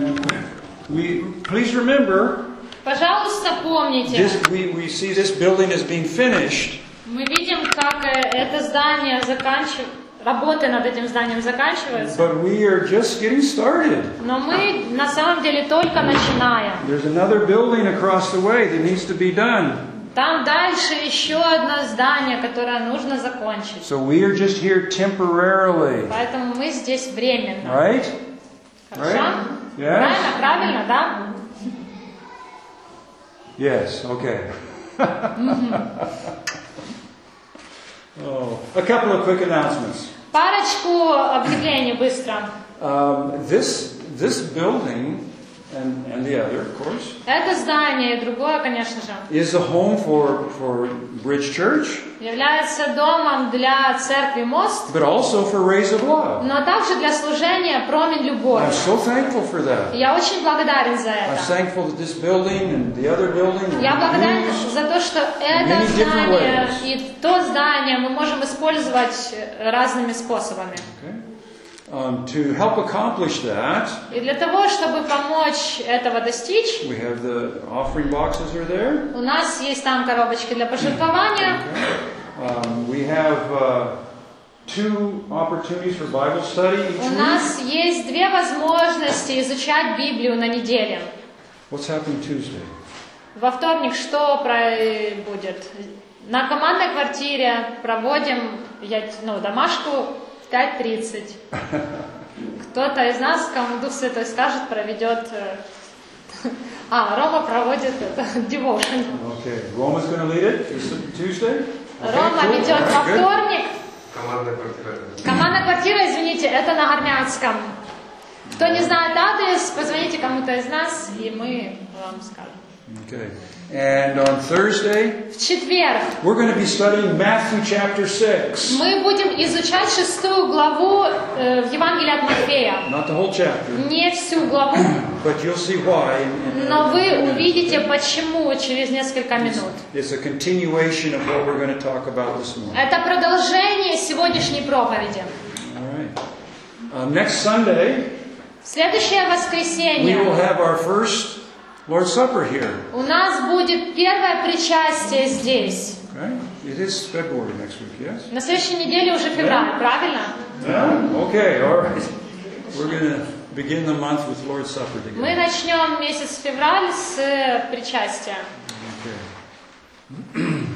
And we please remember Пожалуйста, помните, this we, we see this building is being finished, мы видим, как э, это здание заканчивается, работы над этим зданием заканчиваются, but we are just getting started. но мы на самом деле только начинаем. There's another building across the way that needs to be done. Там дальше еще одно здание, которое нужно закончить. So we are just here temporarily, Поэтому мы здесь временно. right? Хорошо? Right? Yes? Правильно, правильно, да? Yes, okay. oh, a couple of quick announcements. Парочку объявлений быстро. Um, this, this building, and, the other, of course, Это здание и другое, конечно же, is a home for, for Bridge Church, является домом для церкви Мост, but also for Rays of Love. но также для служения Промень Любовь. I'm so thankful for that. Я очень благодарен за I'm это. thankful that this building and the other building Я благодарен за то, что это здание и то здание мы можем использовать разными способами. Okay. Um, to help accomplish that, И для того, чтобы помочь этого достичь, we have the offering boxes are there. у нас есть там коробочки для пожертвования. Um, we have uh, two opportunities for Bible study each У week. нас есть две возможности изучать Библию на неделе. What's happening Tuesday? Во вторник что про- будет? На командной квартире проводим я, ну, домашку 5.30. Кто-то из нас, кому Дух Святой скажет, проведет... э, А, Рома проводит это, devotion. Okay, Roma's going to lead it Tuesday. Okay, Рома cool. ведет во вторник. Командная квартира. Командная квартира, извините, это на Горняцком. Кто не знает адрес, позвоните кому-то из нас, и мы вам скажем. Okay, and on Thursday В четверг we're going to be studying Matthew chapter six. мы будем изучать шестую главу э, в Евангелии от Матфея. Not the whole chapter, Не всю главу, but you'll see why. in- in- но вы увидите почему через несколько минут. It's a continuation of what we're going to talk about this morning. Это продолжение сегодняшней проповеди. All right. Uh, next Sunday Следующее we will воскресенье have our first Lord's Supper here. у нас будет первое причастие здесь. Okay? It is February next week, yes? На следующей неделе уже февраль, правильно? Yeah? Okay, all right. We're to begin the month with Lord's Supper Мы together. начнем месяц февраль с э, причастия. Okay.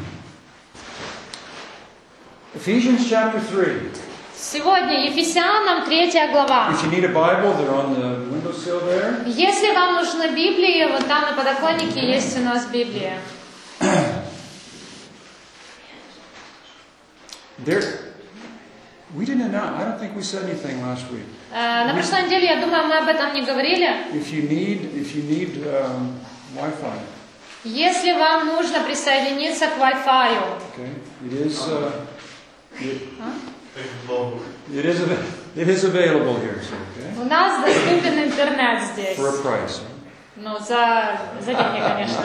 Ephesians chapter 3. Сегодня Ефесянам 3 глава. If you need a Bible, they're on the windowsill there. Если вам нужна Библия, вот там на подоконнике есть у нас Библия. There, we didn't announce, I don't think we said anything last week. Э, На прошлой неделе, я думаю, мы об этом не говорили. If you need, if you need um, Wi-Fi, Если вам нужно присоединиться к Wi-Fi, okay, it is, uh, it, Логу. it is, av- it is available here, so, okay, у нас доступен интернет здесь. for a price. Ну, за, за деньги, конечно.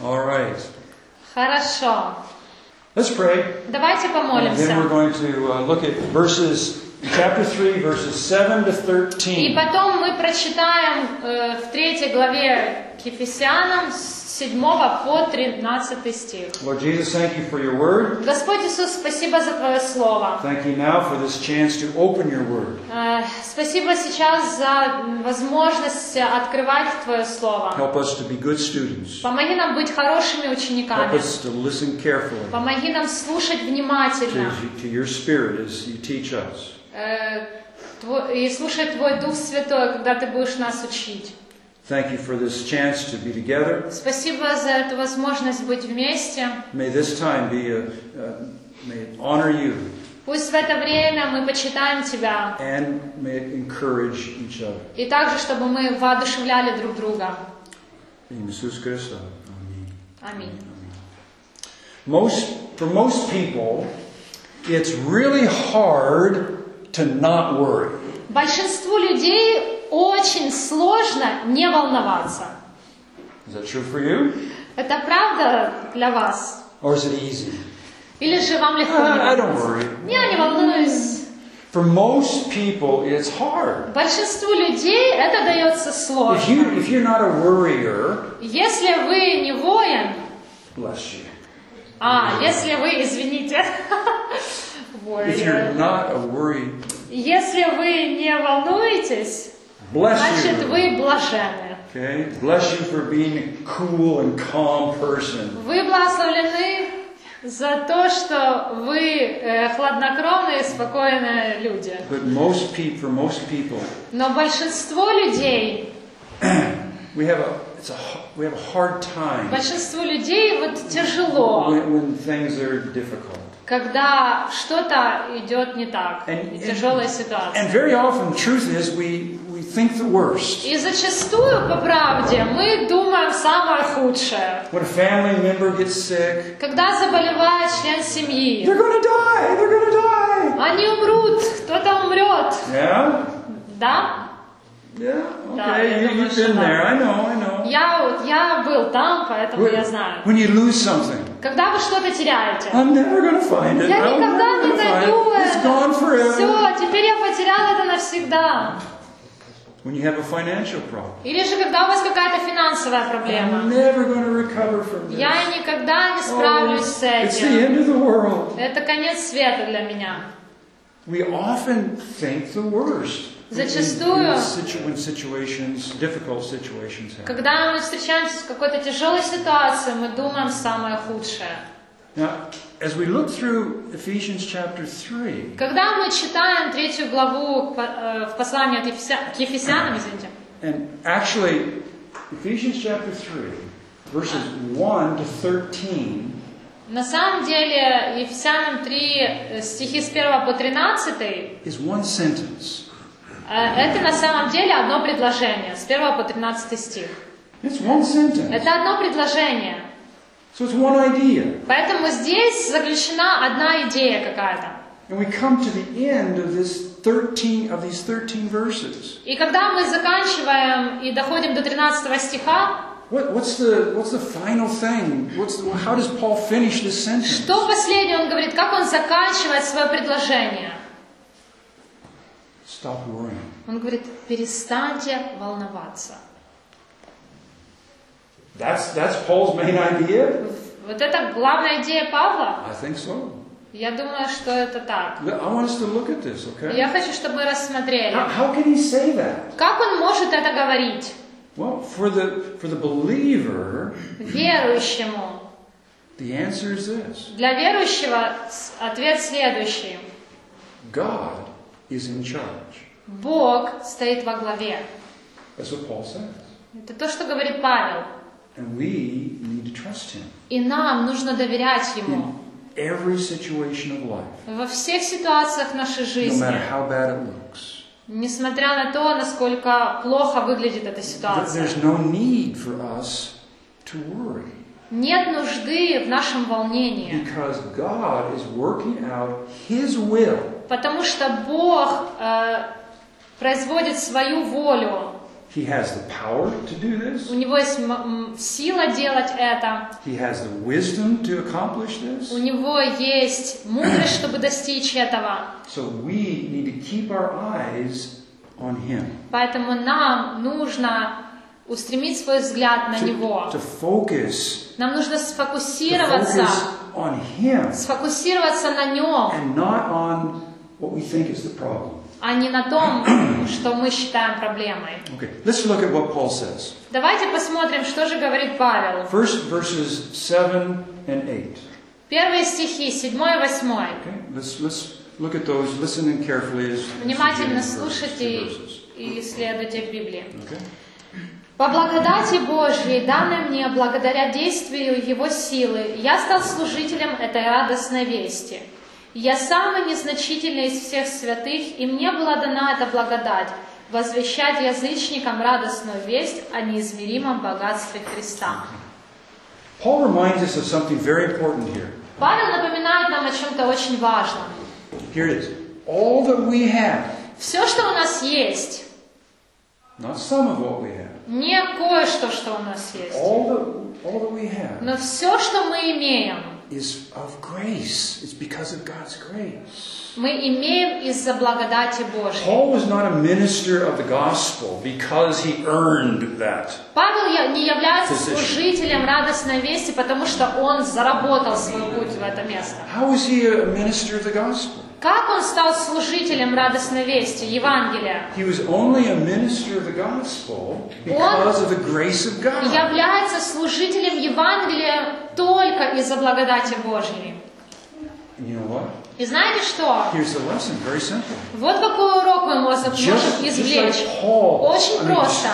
All right, Хорошо. let's pray. Давайте And помолимся. then we're going to uh, look at verses, chapter 3, verses 7 to И 13. потом мы прочитаем э, в третьей главе к Ефесянам с 7 по 13 стих. Lord Jesus, thank you for your word. Господь Иисус, спасибо за Твое Слово. Thank you now for this chance to open your word. Э, Спасибо сейчас за возможность открывать Твое Слово. Help us to be good students. Помоги нам быть хорошими Help учениками. us to listen carefully Помоги нам слушать to, внимательно to your spirit as you teach us. э, и слушать Твой Дух Святой, когда Ты будешь нас учить. Thank you for this chance to be together. Спасибо за эту возможность быть вместе. May this time be a, uh, may it honor you Пусть в это время мы почитаем Тебя. and may it encourage each other. И также, чтобы мы воодушевляли друг друга. In Jesus Christ. Amen. Аминь. Most, for most people, it's really hard to not worry. Большинству людей очень сложно не волноваться. Is that true for you? Это правда для вас? Or is it easy? Или же вам легко не Uh, I don't worry. Я не волнуюсь. For most people, it's hard. Большинству людей это дается If, сложно. you, if you're not a worrier, Если вы не воин, bless you. а, если вы, извините, If you're not a worry, если вы не волнуетесь, bless значит you. вы блаженны. Okay? Bless you for being a cool and calm person. Вы благословлены за то, что вы э, хладнокровные спокойные люди. But most people, for most people, Но большинство людей, we have a it's a we have a hard time большинству людей вот тяжело, when, when things are difficult. когда что-то идет не так, And- тяжелая ситуация. And very often, the truth is, we think the worst. И зачастую, по правде, мы думаем самое худшее. When a family member gets sick, Когда заболевает член семьи, they're to die. They're to die. они умрут, кто-то умрет, Yeah, да? yeah. Да, Okay, я you, думаю, you've been да. there. I know. I know. Я, вот- я был там, поэтому я знаю. When you lose something, Когда вы что-то теряете, I'm never to find it. я I'm никогда не gonna найду it. It's gone это. forever. Все, теперь я потерял это навсегда. When you have a financial problem, Или же когда у вас какая-то финансовая I'm проблема. never going to recover from this. Я никогда не Oh, справлюсь с it's the этим. end of the world. Это конец света для меня. We often think the worst. Зачастую- when situations, difficult situations happen. Когда мы встречаемся с какой-то тяжелой ситуацией, мы думаем самое худшее. Now, as we look through Ephesians chapter 3, Когда мы читаем третью главу э, в послании от Ефеся- к Ефесянам, извините, and actually, Ephesians chapter 3, verses 1 to 13, на самом деле Ефесянам 3 э, стихи с 1 по 13 is one sentence. э, это на самом деле одно предложение, с 1 по 13 стих. It's one sentence. Это одно предложение. So it's one idea. Поэтому здесь заключена одна идея какая-то. And we come to the end of this 13 of these 13 verses. И когда мы заканчиваем и доходим до 13 стиха, What, what's the what's the final thing? What's the, how does Paul finish this sentence? что последнее он говорит, как он заканчивает свое предложение? Stop worrying. Он говорит, перестаньте волноваться. That's that's Paul's main idea. Вот это главная идея Павла. I think so. Я думаю, что это так. I want us to look at this, okay? Я хочу, чтобы мы рассмотрели. How, how can he say that? Как он может это говорить? Well, for the for the believer, Верующему. the answer is this: Для верующего ответ следующий. God is in charge. Бог стоит во главе. That's what Paul says, Это то, что говорит Павел. And we need to trust Him И нам нужно доверять Ему. in every situation of life, Во всех ситуациях нашей no жизни. matter how bad it looks. Несмотря на то, насколько плохо выглядит эта ситуация. There's no need for us to worry Нет нужды в нашем волнении. because God is working out His will Потому что Бог э, производит свою волю. He has the power to do this. У Него есть сила делать это. He has the wisdom to accomplish У this. Него есть мудрость, чтобы достичь этого. So we need to keep our eyes on Him. Поэтому нам нужно устремить свой взгляд на To, Него. to focus, Нам нужно сфокусироваться, on Him сфокусироваться на Нем, and not on what we think is the problem. А не на том, что мы считаем проблемой. Okay, let's look at what Paul says. Давайте посмотрим, что же говорит Павел. First, verses 7 and 8. Первые стихи, 7 и 8. Okay, let's, let's look at those. Listen in carefully as, Внимательно слушайте и исследуйте в Библии. Okay? По благодати Божьей, данной мне благодаря действию Его силы, я стал служителем этой радостной вести. Я самый незначительный из всех святых, и мне была дана эта благодать возвещать язычникам радостную весть о неизмеримом богатстве Христа. Paul reminds us of something very important here. Павел напоминает нам о чем-то очень важном. Here it is. All that we have, Все, что у нас есть, not some of what we have, не кое-что, что у нас есть, all that, all that we have но все, что мы имеем, is of grace. It's because of God's grace. Мы имеем из-за благодати Божьей. Paul was not a minister of the gospel because he earned that. Павел не является служителем радостной вести, потому что он заработал свой путь в это место. How was he a minister of the gospel? Как он стал служителем радостной вести, Евангелия? He was only a minister of the gospel because of the grace of God. Является служителем Евангелия только из-за благодати Божьей. And you know what? И знаете что? Here's the lesson, very simple. Вот какой урок мы можем извлечь. like Paul, Очень I mean, просто.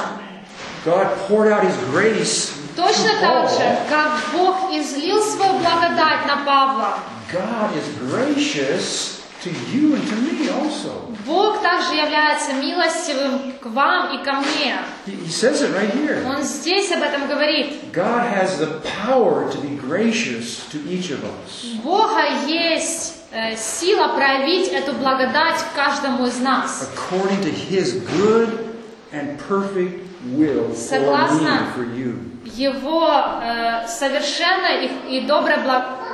God poured out His grace Точно так же, как Бог излил свою благодать на Павла, God is gracious to you and to me also. Бог также является милостивым к вам и ко мне. He, he says it right here. Он здесь об этом говорит. God has the power to be gracious to each of us. У Бога есть э, сила проявить эту благодать каждому из нас. according to his good and perfect will for Согласно. me, for you. Его э, совершенной и, и доброй благ-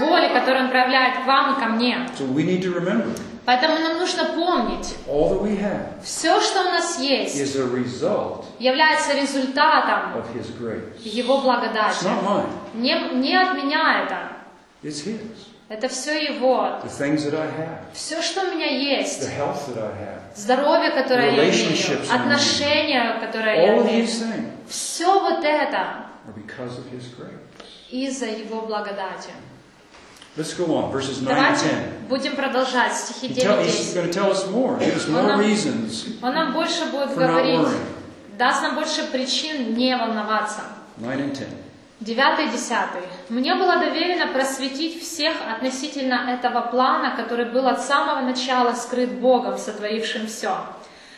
воли, которую Он проявляет к вам и ко мне. So we need to remember Поэтому нам нужно помнить, all that we have все, что у нас есть, is a result является результатом of his grace. Его It's благодати. not mine, Не, не от меня это. it's his. Это все Его. The things that I have, Все, что у меня the есть. health that I have, Здоровье, которое я имею. Отношения, которые я all of имею. Все вот это из-за Его благодати. Let's go on, verses 9 and Давайте 10. будем продолжать стихи He tell, 9 he's 10. going to tell us more, give us more Он нам- больше будет говорить, даст нам больше причин не волноваться. 9 and 10. Девятый и десятый. Мне было доверено просветить всех относительно этого плана, который был от самого начала скрыт Богом, сотворившим все.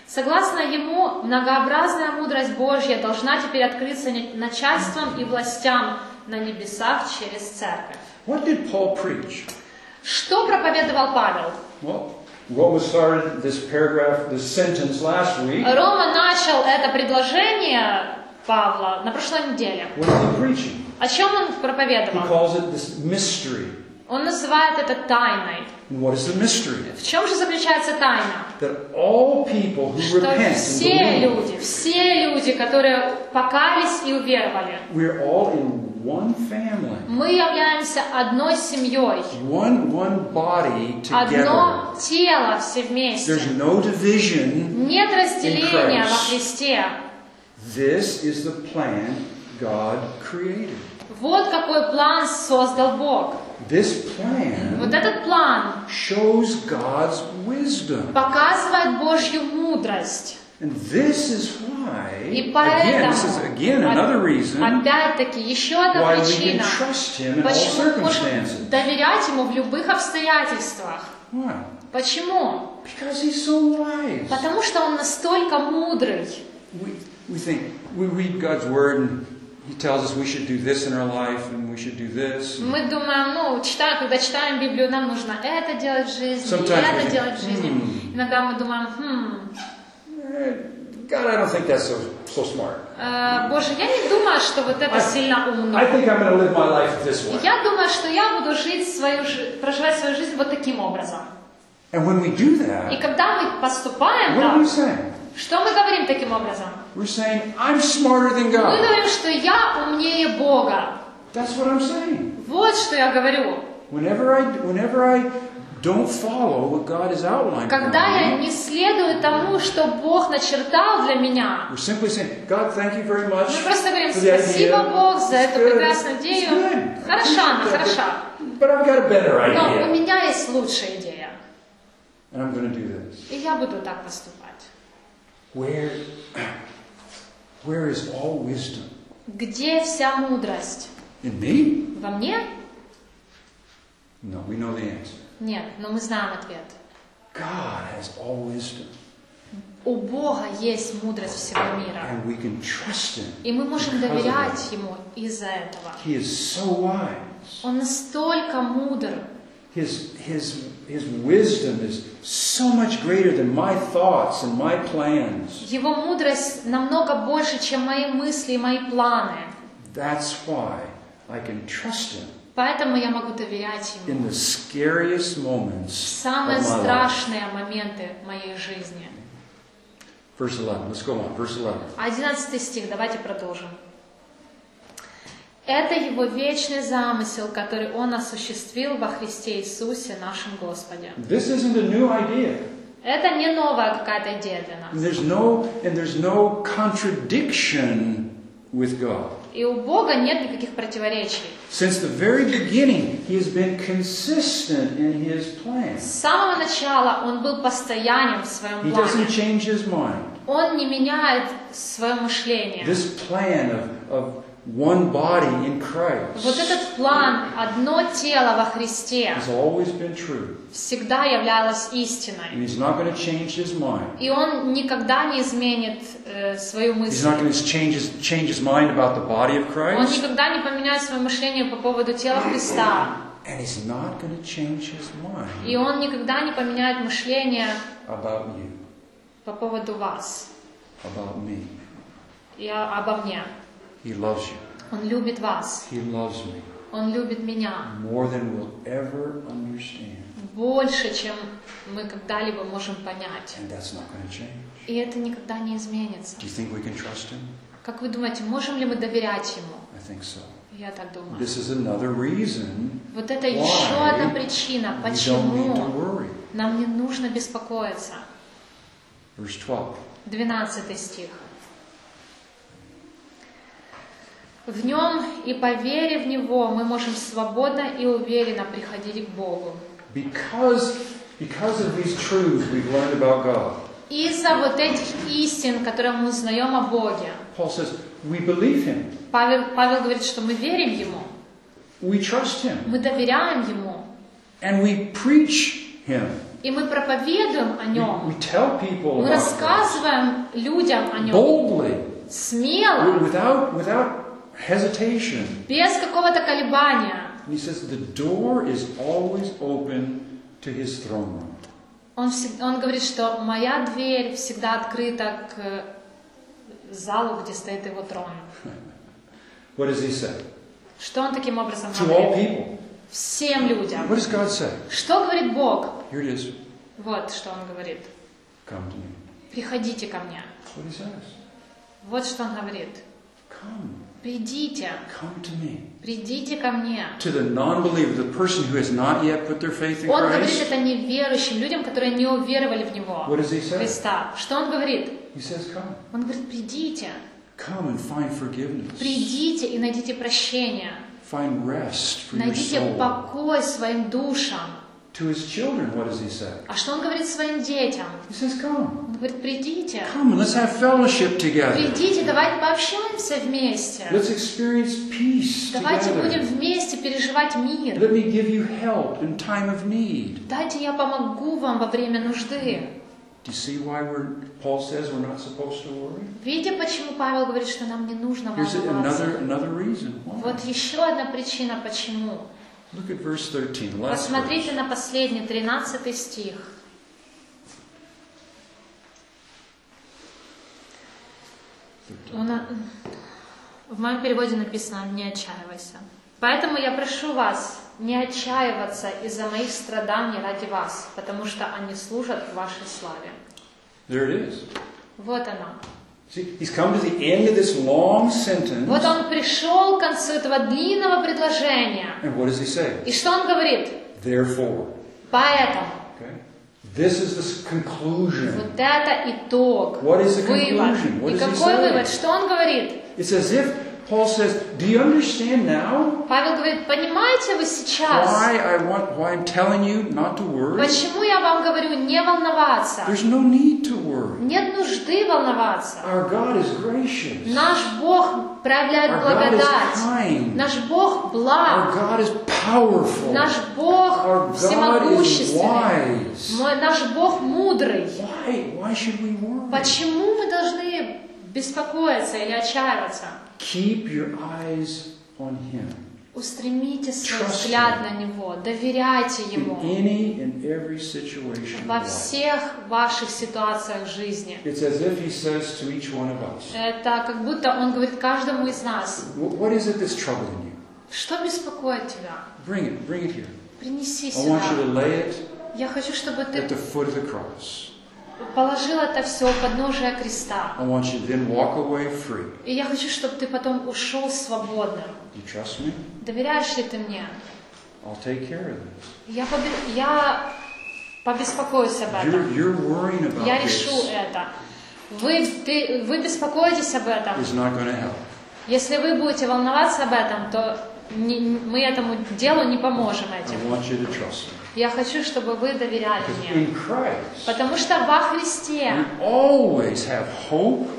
Согласно ему, многообразная мудрость Божья должна теперь открыться начальством и властям на небесах через церковь. What did Paul preach? Что проповедовал Павел? Well, what was started this paragraph, this sentence last week? Рома начал это предложение Павла на прошлой неделе. What is he preaching? О чем он He проповедовал? calls it this mystery. Он называет это тайной. And what is the mystery? В чем же заключается тайна? That all people who Что repent and все believe, люди, все люди, которые покаялись и уверовали, we're all in one family, мы являемся одной семьей, one one body together. одно тело все вместе. There's no division. Нет разделения во Христе. This is the plan God created. Вот какой план создал Бог. This plan Вот этот план shows God's wisdom. показывает Божью мудрость. And this is why, И again, поэтому, this is again another reason опять-таки, еще одна why we can причина, trust Him in all почему мы можем circumstances. доверять Ему в любых обстоятельствах. Why? Почему? Because He's so wise. Потому что Он настолько мудрый. We, we think, we read God's Word and He tells us we should do this in our life and we should do this. Мы думаем, ну, читая, когда читаем Библию, нам нужно это делать в жизни, Sometimes это think, делать в жизни. hmm. Иногда мы думаем, хм, God, I don't think that's so, so smart. э, Боже, я не думаю, что вот это I- сильно умно. I think I'm going to live my life this way. Я думаю, что я буду жить свою, жи- проживать свою жизнь вот таким образом. And when we do И that, когда мы поступаем what are we так, saying? что мы говорим таким образом? We're saying, I'm smarter than Мы God. говорим, что я умнее Бога. That's what I'm saying. Вот что я говорю. Whenever I, whenever I don't follow what God has outlined Когда я не следую тому, что Бог начертал для меня, we're simply saying, God, thank you very much мы просто говорим, idea. спасибо Бог за эту прекрасную идею. good. Хороша она, But- хороша. But I've got a better Но у idea. меня есть лучшая идея. And I'm going to do this. И я буду так поступать. Where, where is all wisdom? Где вся мудрость? In me? Во мне? No, we know the answer. Нет, но мы знаем ответ. God has all wisdom. У Бога есть мудрость всего мира. And we can trust Him. И мы можем Because of доверять Ему из-за этого. He is so wise. Он настолько мудр. His, his, his wisdom is so much greater than my thoughts and my plans. Его мудрость намного больше, чем мои мысли и мои планы. That's why I can trust Him Поэтому я могу доверять Ему. in the scariest В moments самые страшные моменты моей жизни. Verse 11. Let's go on. Verse 11. 11 стих, давайте продолжим. Это Его вечный замысел, который Он осуществил во Христе Иисусе, нашем Господе. This isn't a new idea. Это не новая какая-то идея для And нас. there's no and there's no contradiction with God. И у Бога нет никаких противоречий. Since the very beginning, He has been consistent in His plan. С самого начала Он был постоянен в своем He doesn't плане. change His mind. Он не меняет свое мышление. This plan of, of one body in Christ Вот этот план, одно тело во Христе, has always been true. всегда являлось And истиной. He's not going to change His mind. И Он никогда не изменит э, свою He's мысль. not going to change his, change his mind about the body of Он Christ. никогда не поменяет свое мышление по поводу тела Христа. And He's not going to change His И mind Он никогда не поменяет мышление about you, по поводу вас about me. и обо мне. He loves you. Он любит вас. He loves me Он любит меня more than we'll ever understand. больше, чем мы когда-либо можем понять. And that's not going to change. И это никогда не изменится. Do you think we can trust Him? Как вы думаете, можем ли мы доверять Ему? I think so. Я так думаю. This is another reason Вот это еще одна причина, почему нам не нужно беспокоиться. Verse 12. 12 стих. В нем и по вере в Него мы можем свободно и уверенно приходить к Богу. Because, because of these truths we've learned about God, Из-за вот этих истин, которые мы узнаем о Боге, Paul says, we believe Him, Павел, Павел говорит, что мы верим Ему, we trust Him, мы доверяем Ему, and we preach Him. и мы проповедуем о We, Нем, we tell people мы рассказываем людям о Нем boldly, смело, without, without hesitation. без какого-то колебания. He says, the door is always open to His throne room. Он, он говорит, что моя дверь всегда открыта к залу, где стоит его трон. What does He say? Что он таким образом To all говорит? people. Всем людям. What does God say? Что говорит Бог? Here it is. Вот что он говорит. Come to me. Приходите ко мне. What He says. Вот что он говорит. Come. Придите. Come to me. Придите ко мне. To the non-believer, the person who has not yet put their faith in Он говорит Christ, это неверующим людям, которые не уверовали в Него, what does He say? Христа. Что он говорит? He says, come. Он говорит, придите. Come and find forgiveness. Придите и найдите прощение. Find rest for your Найдите soul. покой своим душам. To his children, what does he say? А что он говорит своим детям? He says, Come. Он говорит, придите. Come let's have fellowship together. Придите, давайте пообщаемся вместе. Let's experience peace Давайте будем together. вместе переживать мир. Let me give you help in time of need. Дайте я помогу вам во время нужды. Do you see why we're, Paul says we're not supposed to worry? Видите, почему Павел говорит, что нам не нужно Here's волноваться? another, another reason why. Вот еще одна причина, почему. Look at verse 13, the last Посмотрите verse. на последний, 13 стих. На- В моем переводе написано «не отчаивайся». Поэтому я прошу вас не отчаиваться из-за моих страданий ради вас, потому что они служат вашей славе. There it is. Вот оно. See, he's come to the end of this long sentence. Вот он пришел к концу этого длинного предложения. And what does he say? И что он говорит? Therefore. Поэтому Okay? This is the conclusion. вот это итог, What is the conclusion? What И какой вывод? Что он говорит? It's as if Paul says, Do you understand now Павел говорит, понимаете вы сейчас, why I want why I'm telling you not to worry? почему я вам говорю не волноваться? There's no need to worry. Нет нужды волноваться. Наш Бог проявляет благодать. Наш Бог благ. Наш Бог всемогущественный. Наш Бог мудрый. Почему мы должны беспокоиться или отчаиваться? Keep your eyes on Him. Устремите свой взгляд на Него, доверяйте Ему во всех ваших ситуациях жизни. Это как будто Он говорит каждому из нас, "Wh- What is it that's troubling you? Что беспокоит тебя? Bring it, bring it here. Принеси сюда. Я хочу, чтобы ты положил это все у подножия креста. I want you to then walk away free. И я хочу, чтобы ты потом ушел свободным. You trust me? Доверяешь ли ты мне? I'll take care of this. Я, побе- я побеспокоюсь об You're, этом. you're worrying about Я решу this это. Вы, ты- вы беспокоитесь об этом. is not help. Если вы будете волноваться об этом, то не- мы этому делу не поможем этим. Я хочу, чтобы вы доверяли мне. Потому что во Христе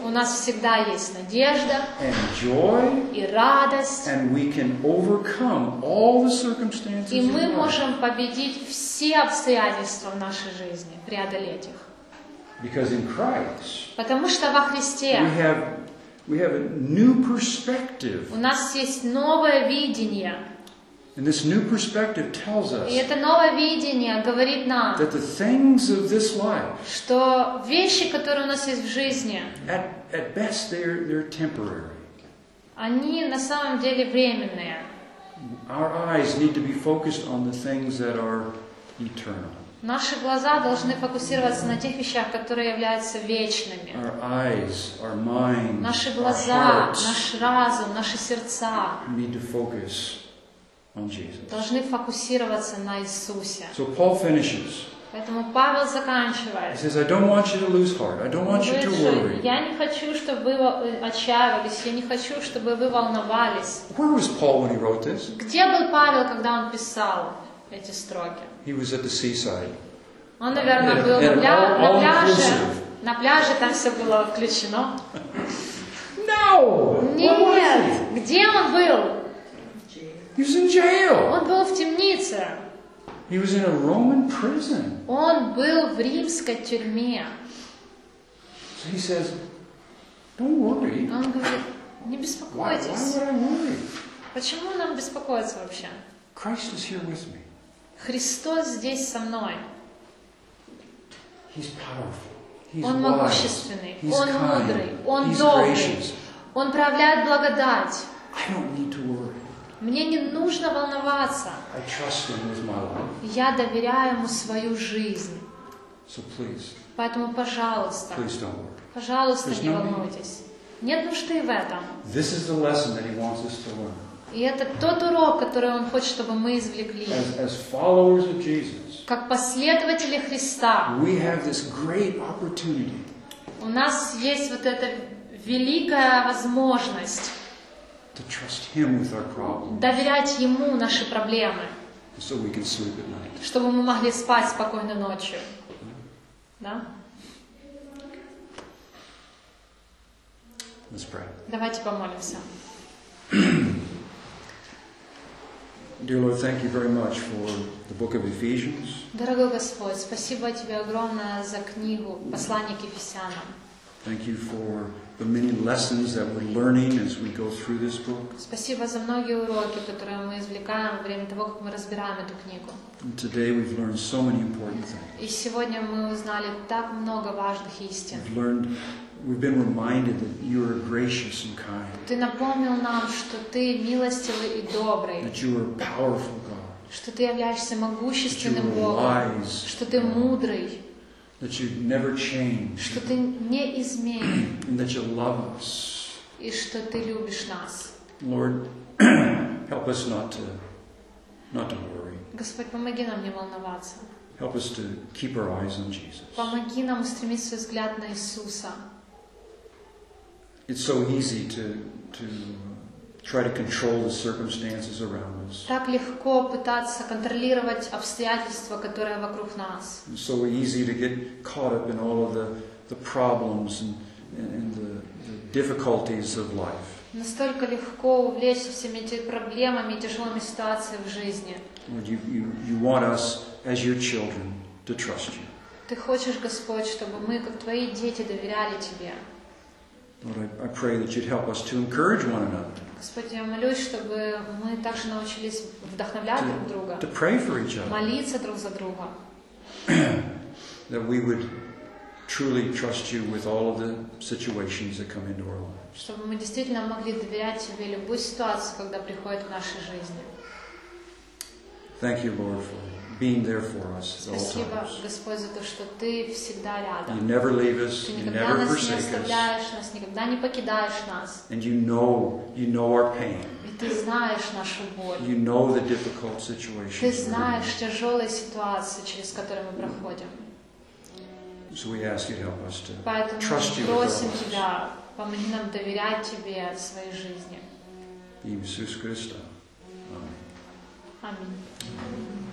у нас всегда есть надежда joy, и радость, и мы можем победить все обстоятельства в нашей жизни, преодолеть их. Because in Christ, Потому что во Христе we have a new perspective, у нас есть новое видение. and this new perspective tells И us это новое видение говорит нам, that the things of this life, что вещи, которые у нас есть в жизни, at, at best, they're they're temporary. они на самом деле временные. Our eyes need to be focused on the things that are eternal. Наши глаза должны фокусироваться на тех вещах, которые являются вечными. Our eyes, our mind, Наши our глаза, hearts наш разум, наши сердца need to focus on Jesus. должны фокусироваться на Иисусе. So Paul finishes. Поэтому Павел He заканчивает. says, I don't want you to lose heart. I don't want you Говорит, to что worry. я не хочу, чтобы вы отчаивались, я не хочу, чтобы вы волновались. Where was Paul when he wrote this? Где был Павел, когда он писал эти строки? He was at the seaside. Он, наверное, был на, пля- на пляже. На пляже там все было включено. No! Нет! Где он был? he? Was in jail. Он был в темнице. He was in a Roman prison. Он был в римской тюрьме. So he says, Don't worry. Он говорит, не Why, why беспокойтесь. would I worry? Почему нам беспокоиться вообще? Christ is here with me. Христос здесь со мной. He's powerful. He's Он wise. могущественный, He's Он kind. мудрый, Он He's добрый. gracious. Он проявляет благодать. I don't need to worry. Мне не нужно волноваться. I trust Him with my life. Я доверяю Ему свою жизнь. So please, Поэтому, пожалуйста, please don't worry. пожалуйста, There's не no need. волнуйтесь. Нет нужды в этом. This is the lesson that He wants us to learn. И это тот урок, который Он хочет, чтобы мы извлекли. As, as followers of Jesus, Как последователи Христа, we have this great opportunity у нас есть вот эта великая возможность to trust Him with our problems доверять Ему наши проблемы, so we can sleep at night. чтобы мы могли спать спокойно ночью. Да? Let's pray. Давайте помолимся. Dear Lord, thank you very much for the book of Ephesians. Дорогой Господь, спасибо Тебе огромное за книгу «Послание к Ефесянам». Thank you for the many lessons that we're learning as we go through this book. Спасибо за многие уроки, которые мы извлекаем во время того, как мы разбираем эту книгу. And today we've learned so many important things. И сегодня мы узнали так много важных истин. We've learned, we've been reminded that you are gracious and kind, Ты напомнил нам, что Ты милостивый и добрый, that you are a powerful God, что Ты являешься that you могущественным are Богом, wise, что Ты мудрый, that you never change, что Ты неизменен and that you love us. и что Ты любишь нас. Lord, help us not to, not to worry. Господь, помоги нам не волноваться. Help us to keep our eyes on Jesus. Помоги нам устремить свой взгляд на Иисуса. It's so easy to, to try to control the circumstances around us. Так легко пытаться контролировать обстоятельства, которые вокруг нас. It's so easy to get caught up in all of the, the problems and, and the, the difficulties of life. Настолько легко увлечься всеми этими проблемами и тяжелыми ситуациями в жизни. You, you, you want us, as your children, to trust you. Ты хочешь, Господь, чтобы мы, как Твои дети, доверяли Тебе. Lord, I, I pray that you'd help us to encourage one another, Господь, я молюсь, чтобы мы также научились вдохновлять друг друга, to pray for each other, молиться друг за друга, that we would truly trust you with all of the situations that come into our lives. Чтобы мы действительно могли доверять Тебе любую ситуацию, когда приходит в нашей жизни. Thank you, Lord, for being there for us at all Спасибо, times. Господь, за то, что Ты всегда You рядом. never leave us, Ты you никогда never нас не forsake us, оставляешь, нас никогда не покидаешь нас. and you know, you know our pain. И Ты знаешь нашу боль. You know the difficult Ты situations. we're in. знаешь тяжелые ситуации, через которые мы проходим. So we ask you to help us to Поэтому Trust you мы with просим lives. Тебя, помоги нам доверять Тебе своей жизни. Иисус Христа. Аминь. Аминь.